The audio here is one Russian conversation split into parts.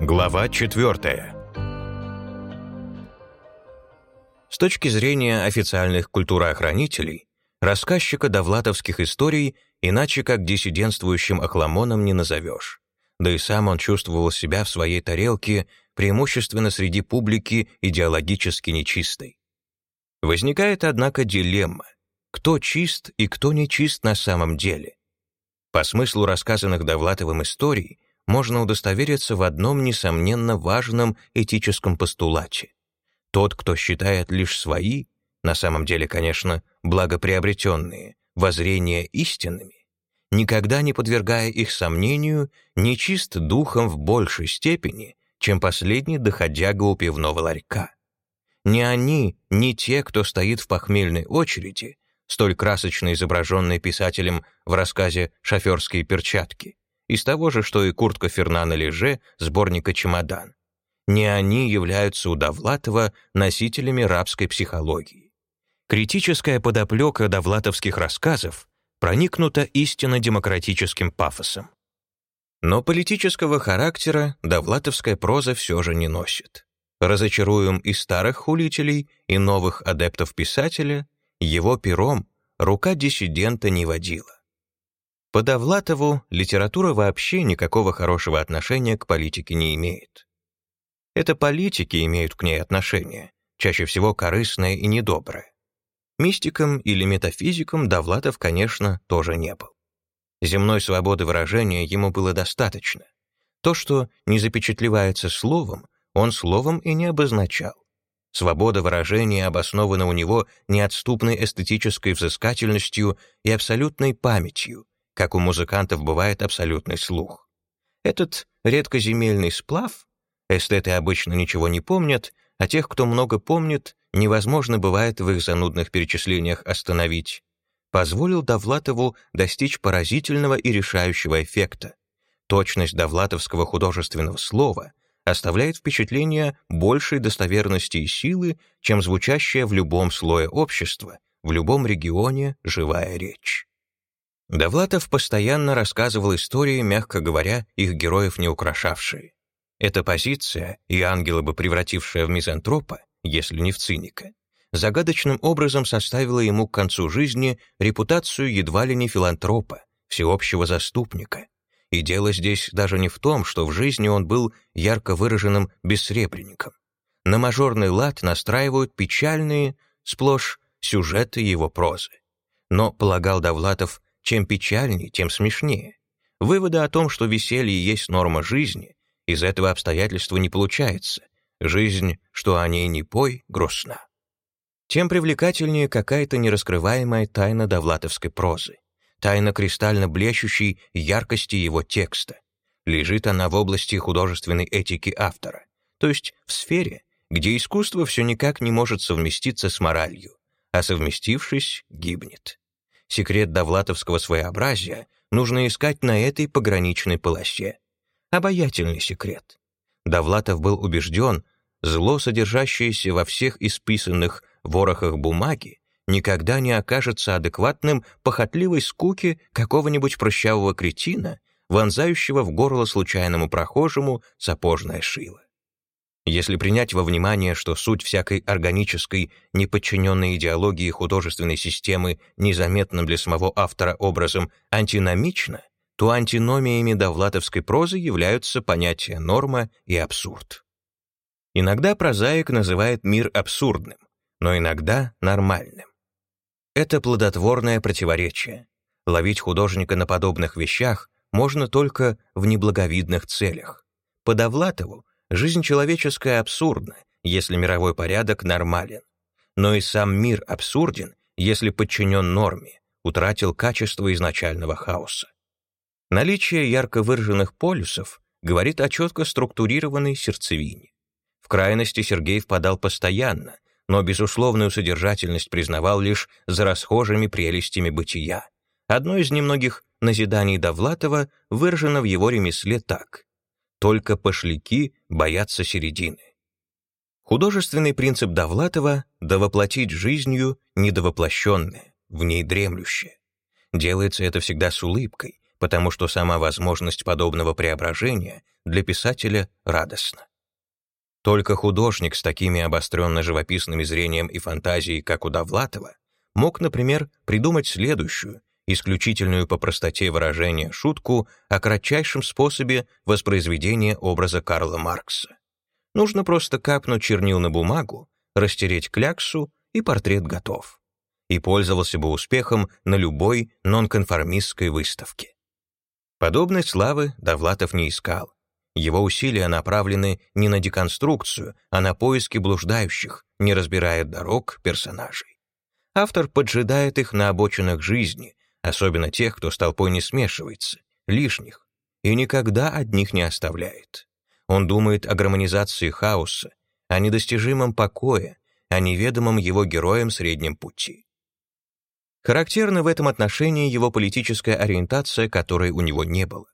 Глава 4. С точки зрения официальных культуроохранителей, рассказчика довлатовских историй иначе как диссидентствующим охламоном не назовешь. Да и сам он чувствовал себя в своей тарелке преимущественно среди публики идеологически нечистой. Возникает, однако, дилемма. Кто чист и кто не чист на самом деле? По смыслу рассказанных Довлатовым историй можно удостовериться в одном, несомненно, важном этическом постулате. Тот, кто считает лишь свои, на самом деле, конечно, благоприобретенные, воззрения истинными, никогда не подвергая их сомнению, нечист духом в большей степени, чем последний доходяга у пивного ларька. Ни они, ни те, кто стоит в похмельной очереди, столь красочно изображенный писателем в рассказе «Шоферские перчатки», из того же, что и куртка Фернана Леже сборника «Чемодан». Не они являются у Довлатова носителями рабской психологии. Критическая подоплека довлатовских рассказов проникнута истинно демократическим пафосом. Но политического характера довлатовская проза все же не носит. Разочаруем и старых хулителей, и новых адептов писателя, его пером рука диссидента не водила. По Довлатову литература вообще никакого хорошего отношения к политике не имеет. Это политики имеют к ней отношение, чаще всего корыстное и недоброе. Мистиком или метафизиком Довлатов, конечно, тоже не был. Земной свободы выражения ему было достаточно. То, что не запечатлевается словом, он словом и не обозначал. Свобода выражения обоснована у него неотступной эстетической взыскательностью и абсолютной памятью, как у музыкантов бывает абсолютный слух. Этот редкоземельный сплав, эстеты обычно ничего не помнят, а тех, кто много помнит, невозможно бывает в их занудных перечислениях остановить, позволил Довлатову достичь поразительного и решающего эффекта. Точность довлатовского художественного слова оставляет впечатление большей достоверности и силы, чем звучащая в любом слое общества, в любом регионе живая речь. Довлатов постоянно рассказывал истории, мягко говоря, их героев не украшавшие. Эта позиция, и ангела бы превратившая в мизантропа, если не в циника, загадочным образом составила ему к концу жизни репутацию едва ли не филантропа, всеобщего заступника, и дело здесь даже не в том, что в жизни он был ярко выраженным бессребренником. На мажорный лад настраивают печальные, сплошь сюжеты его прозы. Но, полагал Довлатов, чем печальнее, тем смешнее. Вывода о том, что веселье есть норма жизни, из этого обстоятельства не получается. Жизнь, что о ней не пой, грустна. Тем привлекательнее какая-то нераскрываемая тайна довлатовской прозы тайна кристально блещущей яркости его текста. Лежит она в области художественной этики автора, то есть в сфере, где искусство все никак не может совместиться с моралью, а совместившись, гибнет. Секрет довлатовского своеобразия нужно искать на этой пограничной полосе. Обаятельный секрет. Довлатов был убежден, зло, содержащееся во всех исписанных ворохах бумаги, никогда не окажется адекватным похотливой скуке какого-нибудь прыщавого кретина, вонзающего в горло случайному прохожему сапожное шило. Если принять во внимание, что суть всякой органической, неподчиненной идеологии художественной системы незаметным для самого автора образом антиномична, то антиномиями довлатовской прозы являются понятия норма и абсурд. Иногда прозаик называет мир абсурдным, но иногда нормальным. Это плодотворное противоречие. Ловить художника на подобных вещах можно только в неблаговидных целях. По Довлатову жизнь человеческая абсурдна, если мировой порядок нормален. Но и сам мир абсурден, если подчинен норме, утратил качество изначального хаоса. Наличие ярко выраженных полюсов говорит о четко структурированной сердцевине. В крайности Сергей впадал постоянно, но безусловную содержательность признавал лишь за расхожими прелестями бытия. Одно из немногих назиданий Довлатова выражено в его ремесле так. «Только пошляки боятся середины». Художественный принцип Довлатова — довоплотить жизнью недовоплощенное, в ней дремлющее. Делается это всегда с улыбкой, потому что сама возможность подобного преображения для писателя радостна. Только художник с такими обостренно-живописными зрением и фантазией, как у Довлатова, мог, например, придумать следующую, исключительную по простоте выражения шутку о кратчайшем способе воспроизведения образа Карла Маркса. Нужно просто капнуть чернил на бумагу, растереть кляксу, и портрет готов. И пользовался бы успехом на любой нонконформистской выставке. Подобной славы Довлатов не искал. Его усилия направлены не на деконструкцию, а на поиски блуждающих, не разбирая дорог персонажей. Автор поджидает их на обочинах жизни, особенно тех, кто с толпой не смешивается, лишних, и никогда одних не оставляет. Он думает о гармонизации хаоса, о недостижимом покое, о неведомом его героям среднем пути. Характерна в этом отношении его политическая ориентация, которой у него не было.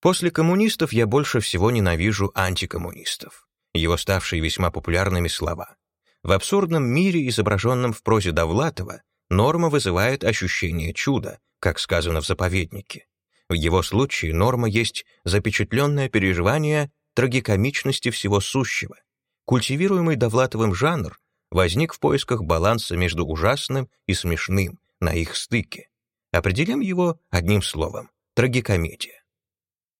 После коммунистов я больше всего ненавижу антикоммунистов, его ставшие весьма популярными слова. В абсурдном мире, изображенном в прозе Довлатова, Норма вызывает ощущение чуда, как сказано в заповеднике. В его случае норма есть запечатленное переживание трагикомичности всего сущего. Культивируемый Довлатовым жанр возник в поисках баланса между ужасным и смешным на их стыке. Определим его одним словом — трагикомедия.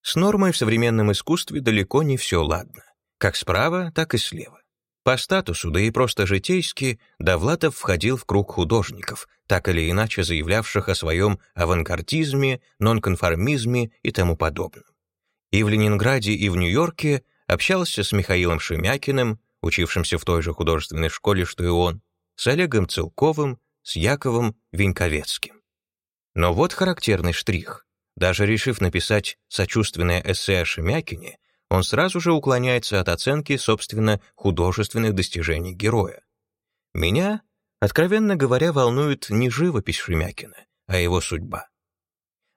С нормой в современном искусстве далеко не все ладно, как справа, так и слева. По статусу, да и просто житейски, Довлатов входил в круг художников, так или иначе заявлявших о своем авангардизме, нонконформизме и тому подобном. И в Ленинграде, и в Нью-Йорке общался с Михаилом Шемякиным, учившимся в той же художественной школе, что и он, с Олегом Целковым, с Яковом Виньковецким. Но вот характерный штрих. Даже решив написать сочувственное эссе о Шемякине, он сразу же уклоняется от оценки, собственно, художественных достижений героя. Меня, откровенно говоря, волнует не живопись Шемякина, а его судьба.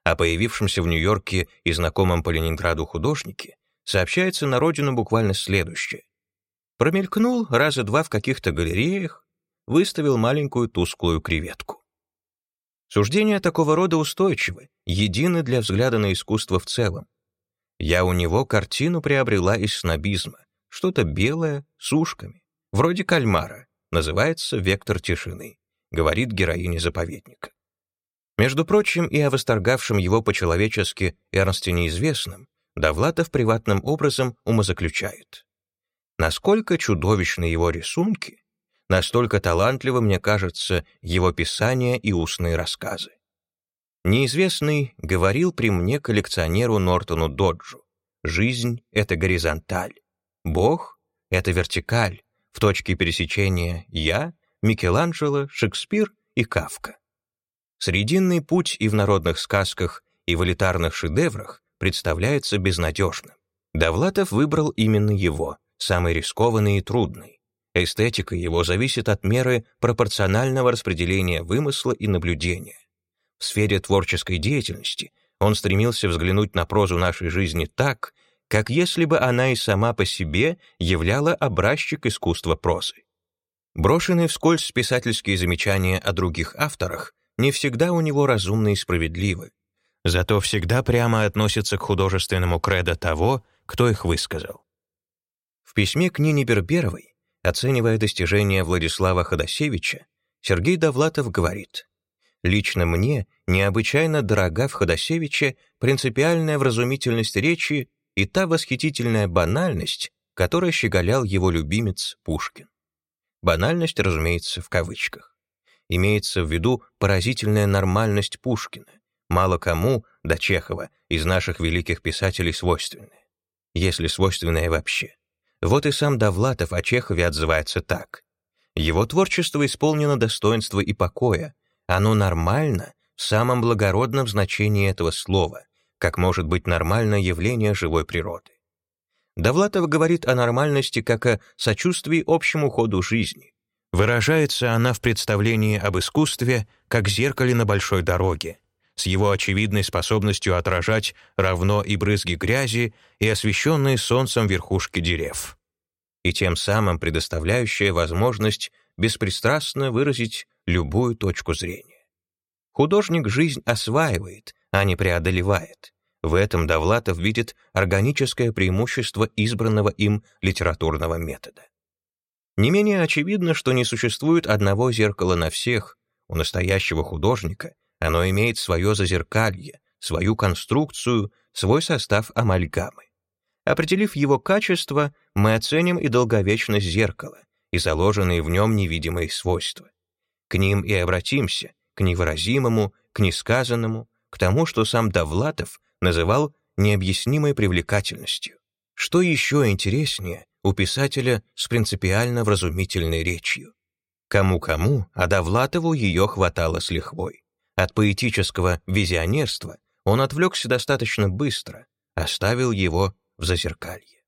О появившемся в Нью-Йорке и знакомом по Ленинграду художнике сообщается на родину буквально следующее. Промелькнул раза два в каких-то галереях, выставил маленькую тусклую креветку. Суждения такого рода устойчивы, едины для взгляда на искусство в целом, я у него картину приобрела из снобизма. Что-то белое, с ушками. Вроде кальмара. Называется «Вектор тишины», говорит героиня заповедника. Между прочим, и о восторгавшем его по-человечески Эрнсте неизвестном Довлатов приватным образом умозаключает. Насколько чудовищны его рисунки, настолько талантливо, мне кажется, его писания и устные рассказы. Неизвестный говорил при мне коллекционеру Нортону Доджу. Жизнь — это горизонталь. Бог — это вертикаль. В точке пересечения я, Микеланджело, Шекспир и Кавка. Срединный путь и в народных сказках, и в элитарных шедеврах представляется безнадежным. Довлатов выбрал именно его, самый рискованный и трудный. Эстетика его зависит от меры пропорционального распределения вымысла и наблюдения. В сфере творческой деятельности он стремился взглянуть на прозу нашей жизни так, как если бы она и сама по себе являла образчик искусства прозы. Брошенные вскользь писательские замечания о других авторах не всегда у него разумны и справедливы, зато всегда прямо относятся к художественному кредо того, кто их высказал. В письме к Нине Берберовой, оценивая достижения Владислава Ходосевича, Сергей Довлатов говорит Лично мне необычайно дорога в Ходосевиче принципиальная вразумительность речи и та восхитительная банальность, которой щеголял его любимец Пушкин. Банальность, разумеется, в кавычках. Имеется в виду поразительная нормальность Пушкина, мало кому, до Чехова, из наших великих писателей свойственная. Если свойственная вообще. Вот и сам Довлатов о Чехове отзывается так. Его творчество исполнено достоинства и покоя, оно нормально в самом благородном значении этого слова, как может быть нормально явление живой природы. Довлатов говорит о нормальности как о сочувствии общему ходу жизни. Выражается она в представлении об искусстве как зеркале на большой дороге, с его очевидной способностью отражать равно и брызги грязи, и освещенные солнцем верхушки дерев, и тем самым предоставляющая возможность беспристрастно выразить любую точку зрения. Художник жизнь осваивает, а не преодолевает. В этом Довлатов видит органическое преимущество избранного им литературного метода. Не менее очевидно, что не существует одного зеркала на всех. У настоящего художника оно имеет свое зазеркалье, свою конструкцию, свой состав амальгамы. Определив его качество, мы оценим и долговечность зеркала, и заложенные в нем невидимые свойства. К ним и обратимся, к невыразимому, к несказанному, к тому, что сам Довлатов называл необъяснимой привлекательностью. Что еще интереснее у писателя с принципиально вразумительной речью? Кому-кому, а Довлатову ее хватало с лихвой. От поэтического визионерства он отвлекся достаточно быстро, оставил его в зазеркалье.